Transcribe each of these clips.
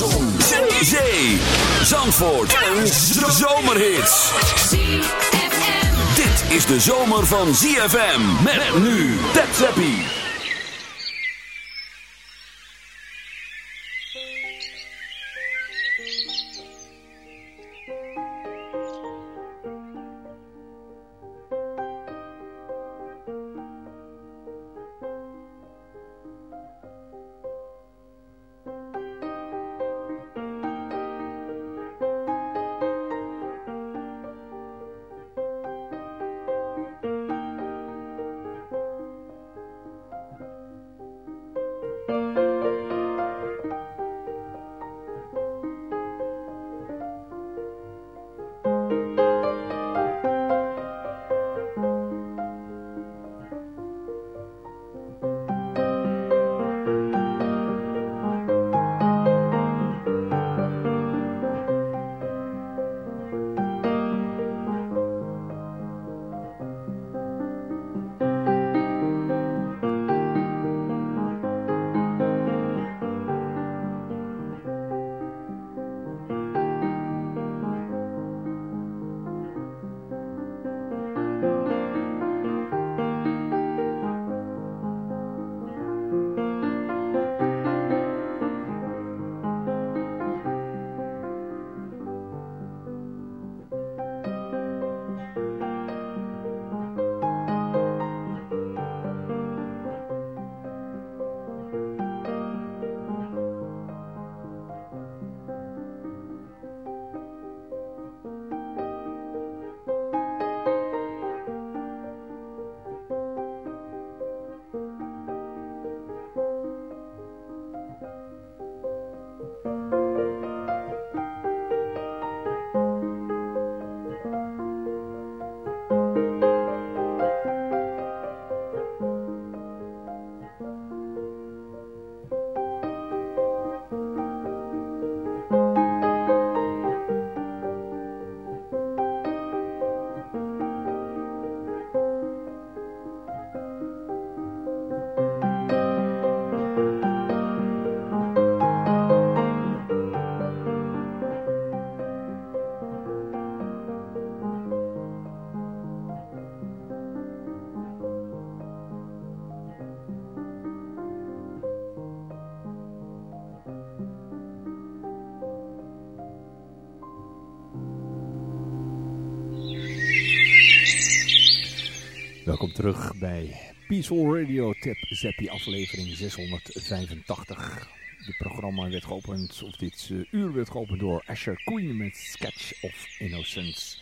Zon, zee, Zandvoort en zomerhits. Dit is de zomer van ZFM. Met nu, Tap terug bij Peaceful Radio Tip Zappie aflevering 685. Dit programma werd geopend, of dit uh, uur werd geopend door Asher Queen met Sketch of Innocence.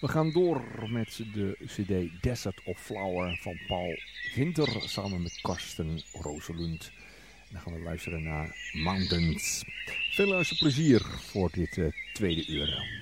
We gaan door met de cd Desert of Flower van Paul Winter samen met Karsten Roselund. Dan gaan we luisteren naar Mountains. Veel luisterplezier voor dit uh, tweede uur.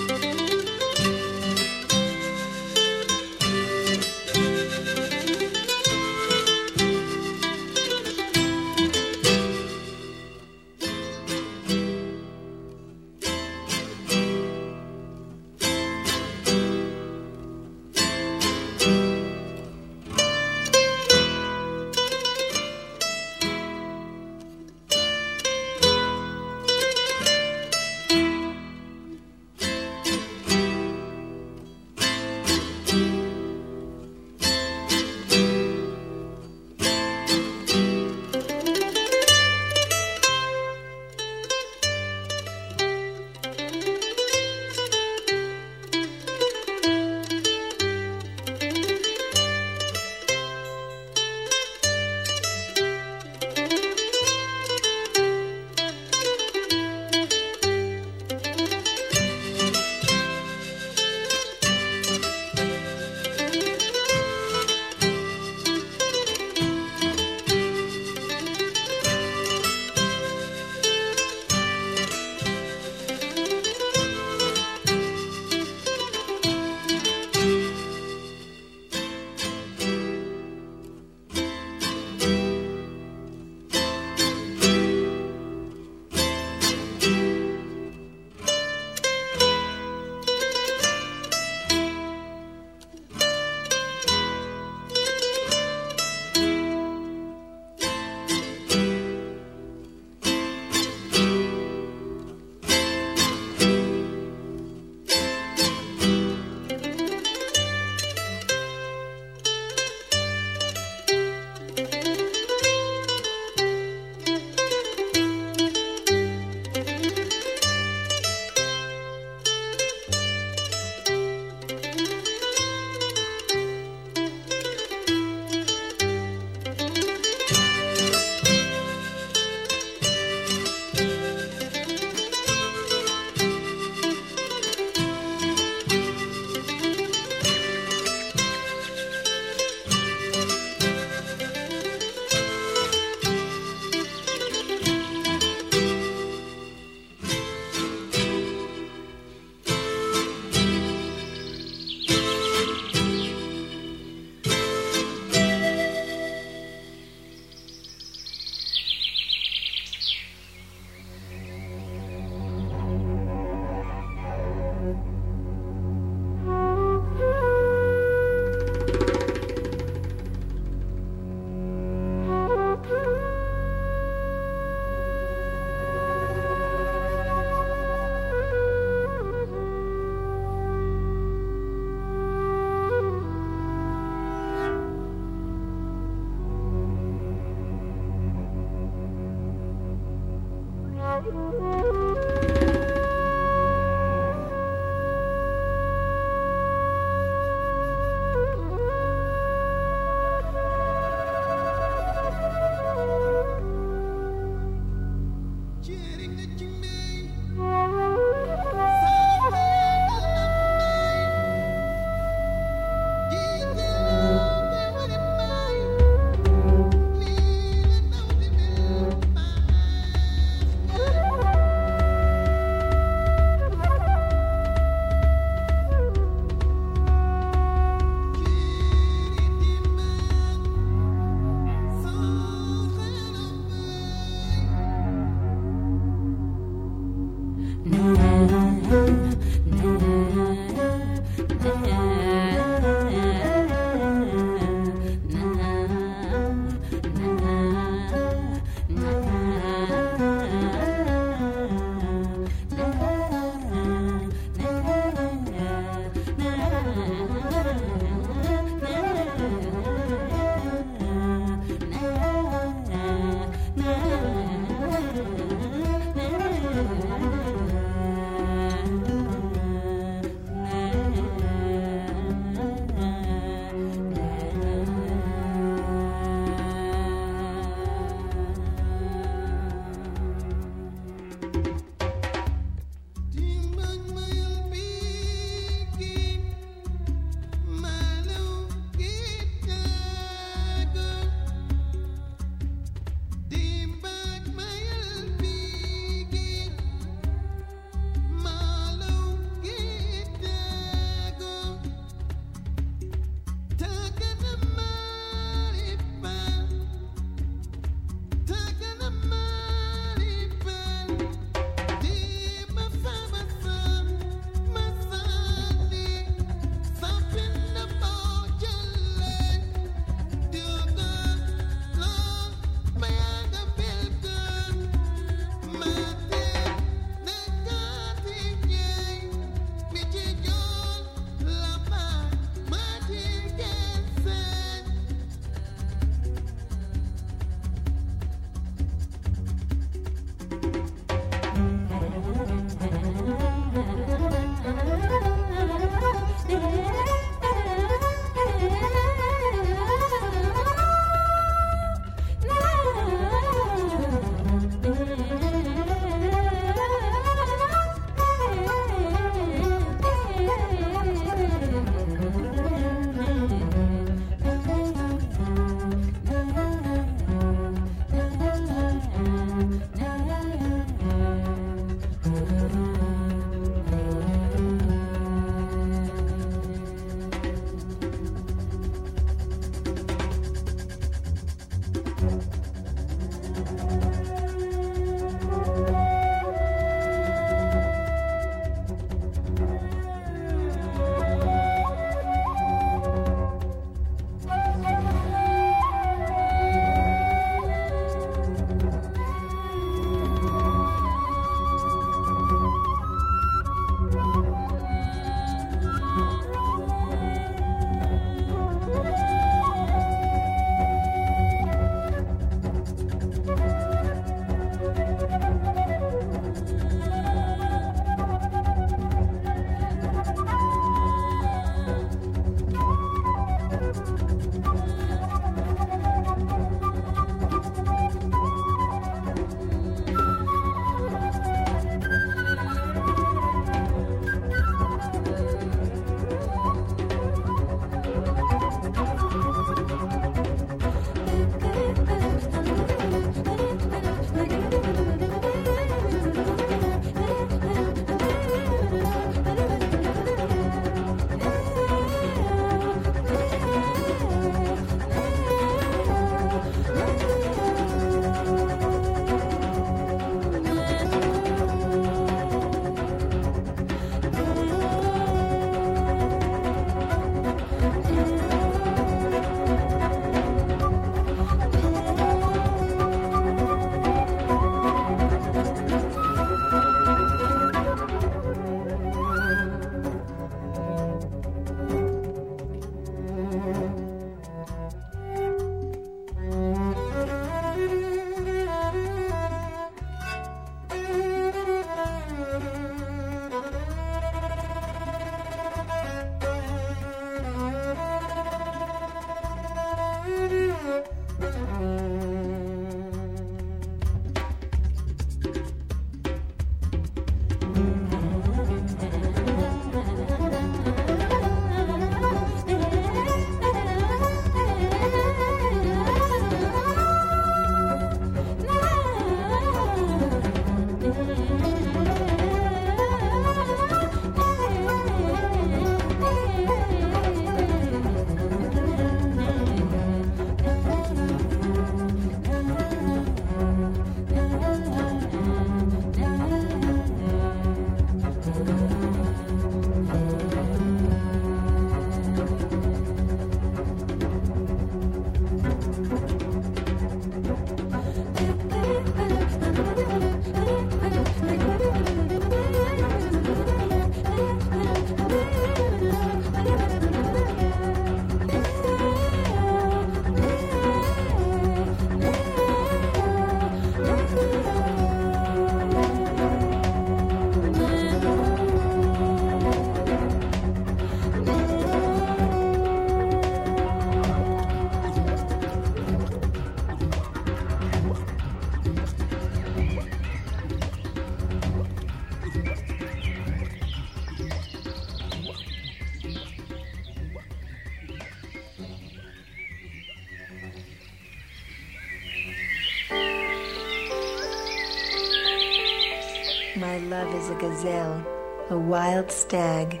Wild stag.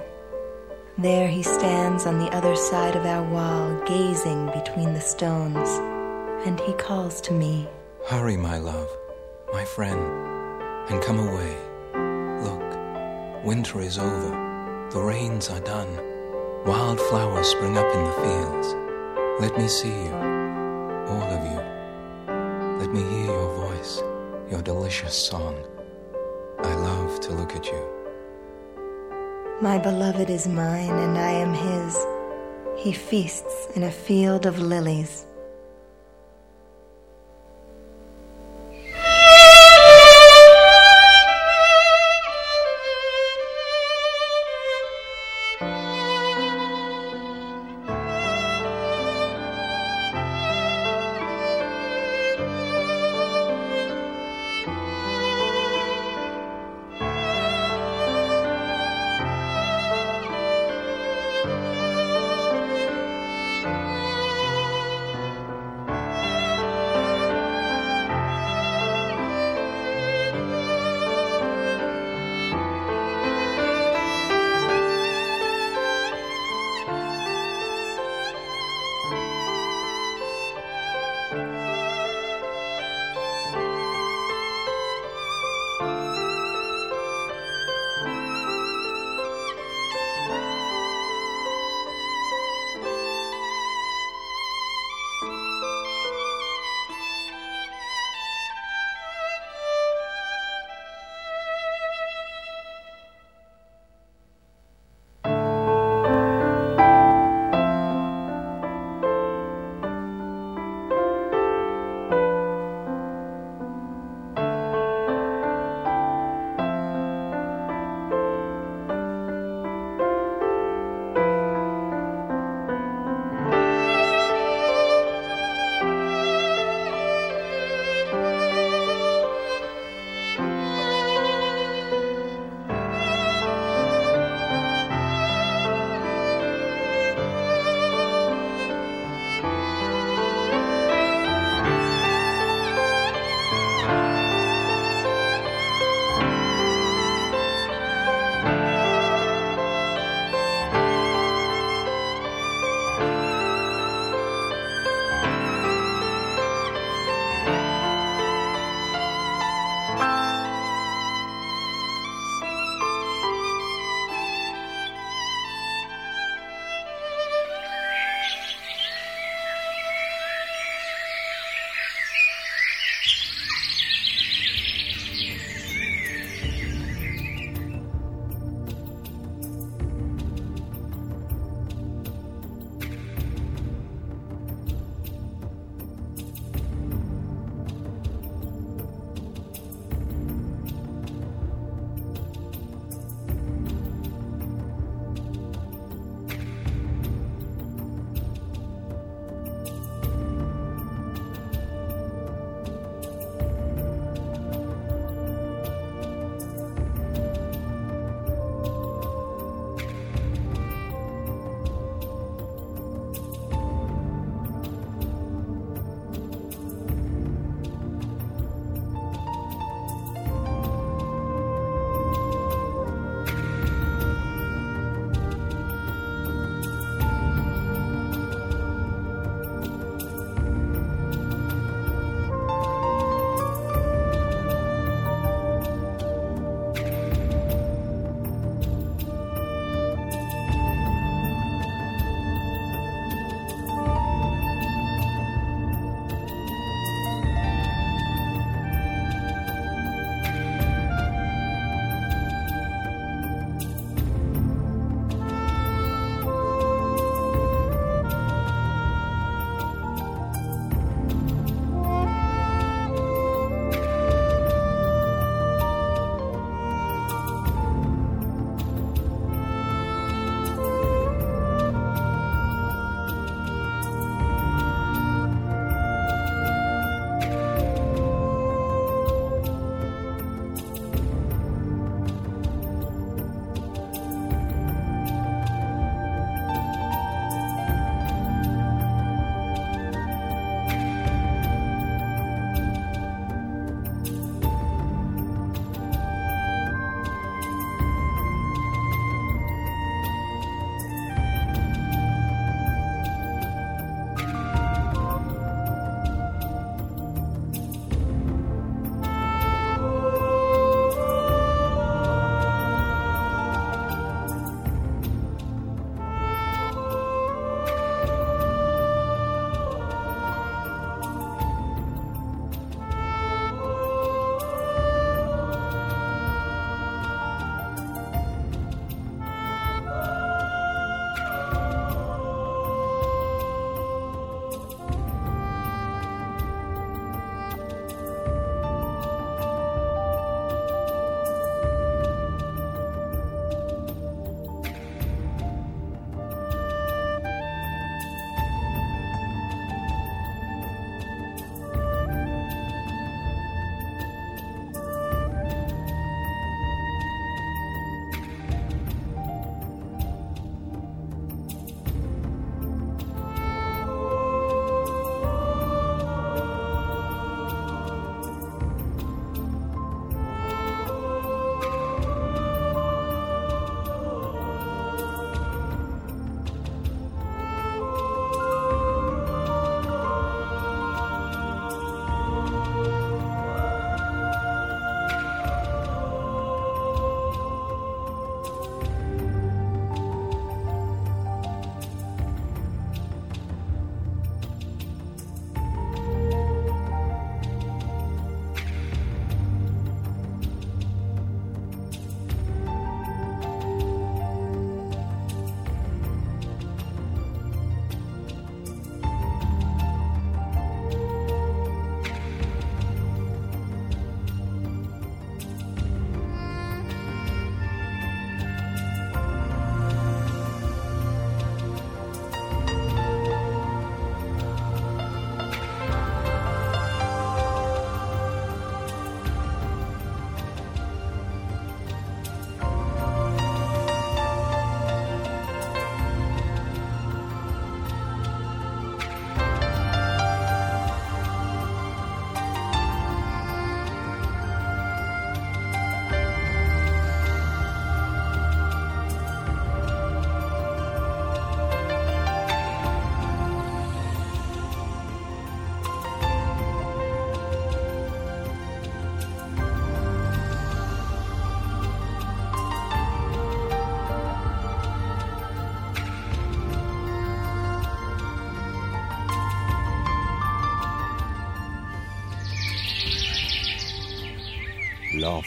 There he stands on the other side of our wall, gazing between the stones, and he calls to me. Hurry, my love, my friend, and come away. Look, winter is over, the rains are done, wild flowers spring up in the fields. Let me see you, all of you. Let me hear your voice, your delicious song. I love to look at you. My beloved is mine, and I am his. He feasts in a field of lilies.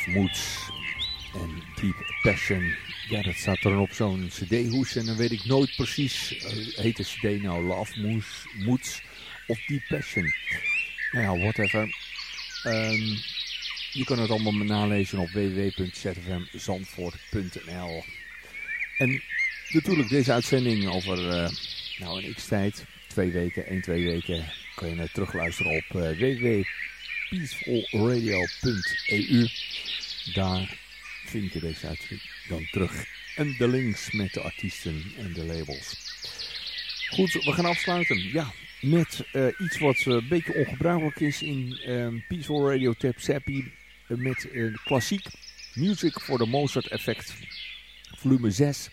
Moods en Deep Passion. Ja, dat staat er op zo'n cd-hoes en dan weet ik nooit precies, uh, heet de cd nou Love Moods, Moods of Deep Passion? Nou ja, whatever. Um, je kan het allemaal nalezen op www.zfmzandvoort.nl En natuurlijk deze uitzending over uh, nou een x-tijd, twee weken, één, twee weken, kan je het terugluisteren op uh, www.peacefulradio.eu. Daar vind je deze uitzending dan terug. En de links met de artiesten en de labels. Goed, we gaan afsluiten. Ja, met uh, iets wat een beetje ongebruikelijk is in um, Peaceful Radio Tap Seppi. Uh, met uh, klassiek Music for the Mozart Effect. Volume 6.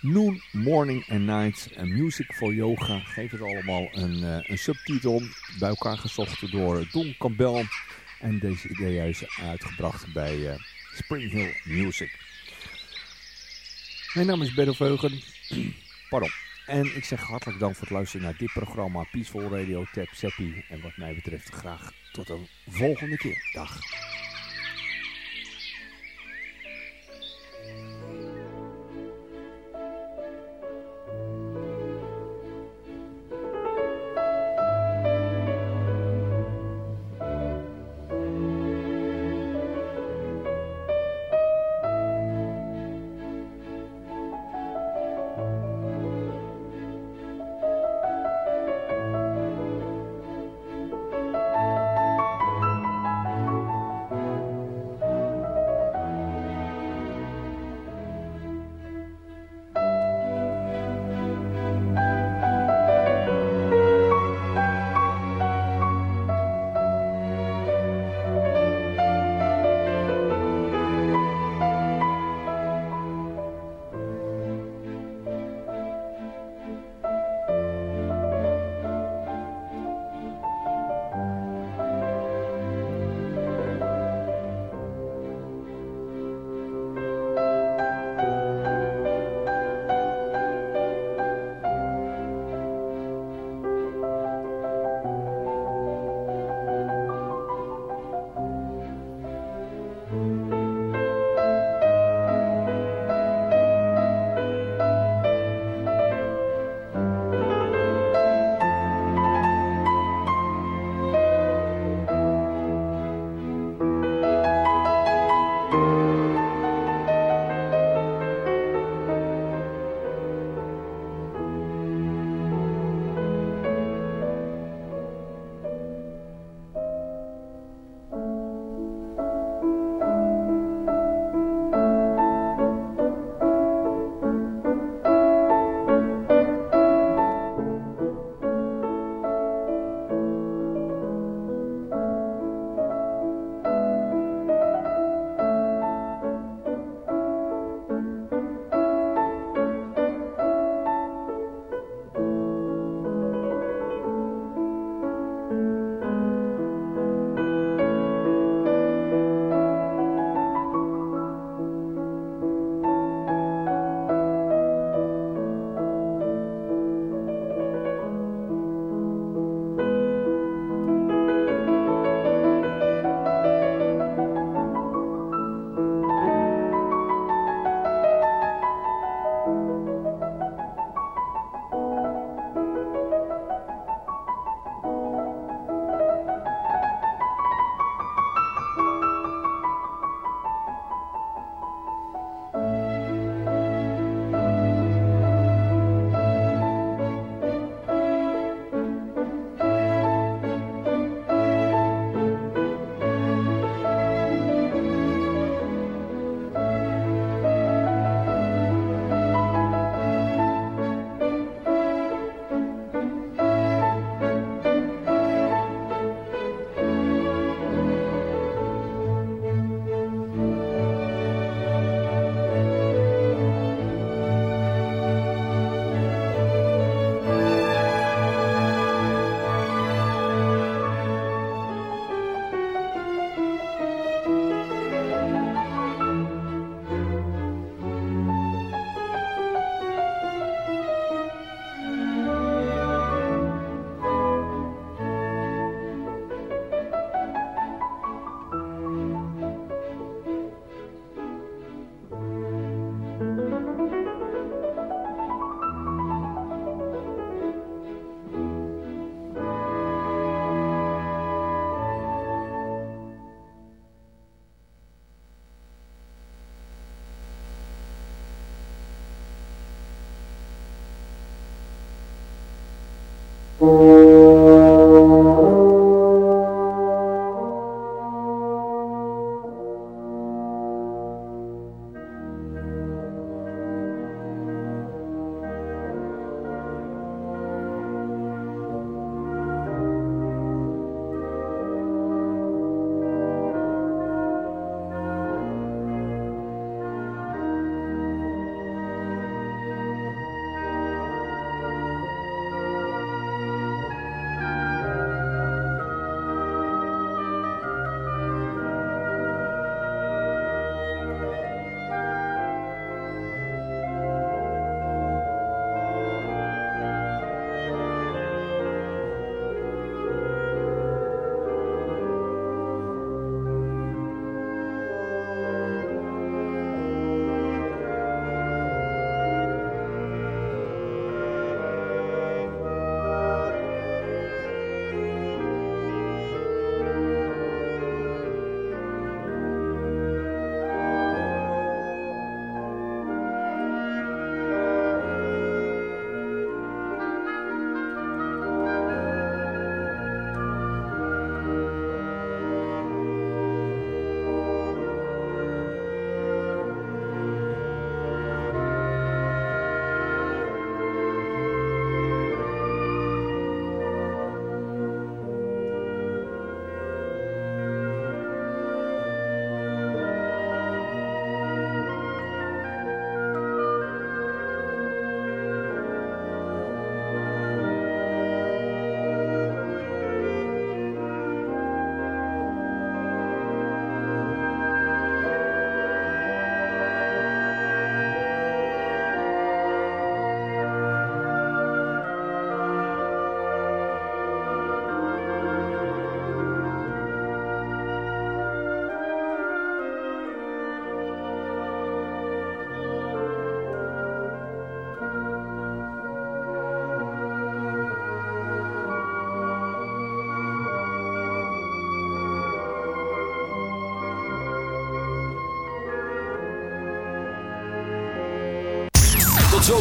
Noon, Morning and Night. En Music for Yoga. Geef het allemaal een, een subtitel. Bij elkaar gezocht door Don Campbell. En deze idee is uitgebracht bij Spring Hill Music. Mijn naam is Benno. Pardon. En ik zeg hartelijk dank voor het luisteren naar dit programma Peaceful Radio Tap Seppi. En wat mij betreft graag tot een volgende keer. Dag. Oh.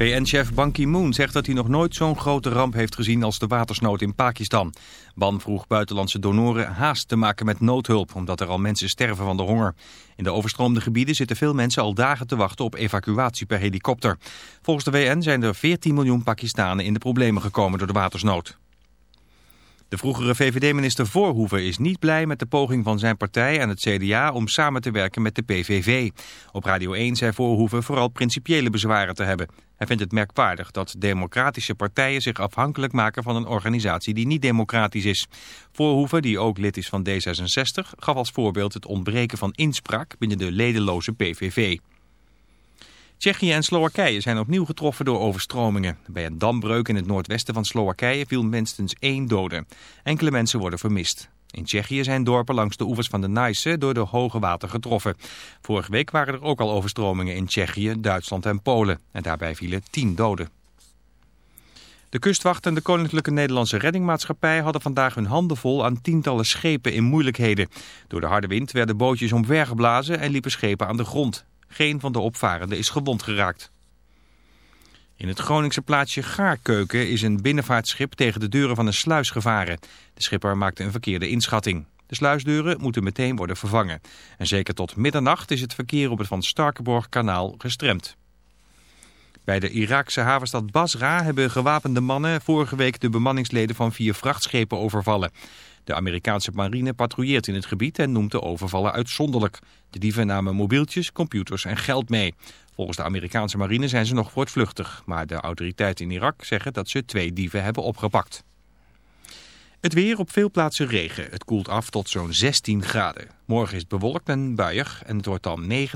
VN-chef Ban Ki-moon zegt dat hij nog nooit zo'n grote ramp heeft gezien als de watersnood in Pakistan. Ban vroeg buitenlandse donoren haast te maken met noodhulp, omdat er al mensen sterven van de honger. In de overstroomde gebieden zitten veel mensen al dagen te wachten op evacuatie per helikopter. Volgens de VN zijn er 14 miljoen Pakistanen in de problemen gekomen door de watersnood. De vroegere VVD-minister Voorhoeven is niet blij met de poging van zijn partij en het CDA om samen te werken met de PVV. Op Radio 1 zei Voorhoeven vooral principiële bezwaren te hebben. Hij vindt het merkwaardig dat democratische partijen zich afhankelijk maken van een organisatie die niet democratisch is. Voorhoeven, die ook lid is van D66, gaf als voorbeeld het ontbreken van inspraak binnen de ledenloze PVV. Tsjechië en Slowakije zijn opnieuw getroffen door overstromingen. Bij een dambreuk in het noordwesten van Slowakije viel minstens één dode. Enkele mensen worden vermist. In Tsjechië zijn dorpen langs de oevers van de Nijse door de hoge water getroffen. Vorige week waren er ook al overstromingen in Tsjechië, Duitsland en Polen. En daarbij vielen tien doden. De kustwacht en de Koninklijke Nederlandse Reddingmaatschappij hadden vandaag hun handen vol aan tientallen schepen in moeilijkheden. Door de harde wind werden bootjes omvergeblazen en liepen schepen aan de grond. Geen van de opvarenden is gewond geraakt. In het Groningse plaatsje Gaarkeuken is een binnenvaartschip tegen de deuren van een sluis gevaren. De schipper maakte een verkeerde inschatting. De sluisdeuren moeten meteen worden vervangen. En zeker tot middernacht is het verkeer op het Van Starkenborg-kanaal gestremd. Bij de Iraakse havenstad Basra hebben gewapende mannen vorige week de bemanningsleden van vier vrachtschepen overvallen. De Amerikaanse marine patrouilleert in het gebied en noemt de overvallen uitzonderlijk. De dieven namen mobieltjes, computers en geld mee. Volgens de Amerikaanse marine zijn ze nog voortvluchtig. Maar de autoriteiten in Irak zeggen dat ze twee dieven hebben opgepakt. Het weer op veel plaatsen regen. Het koelt af tot zo'n 16 graden. Morgen is het bewolkt en buiig en het wordt dan 9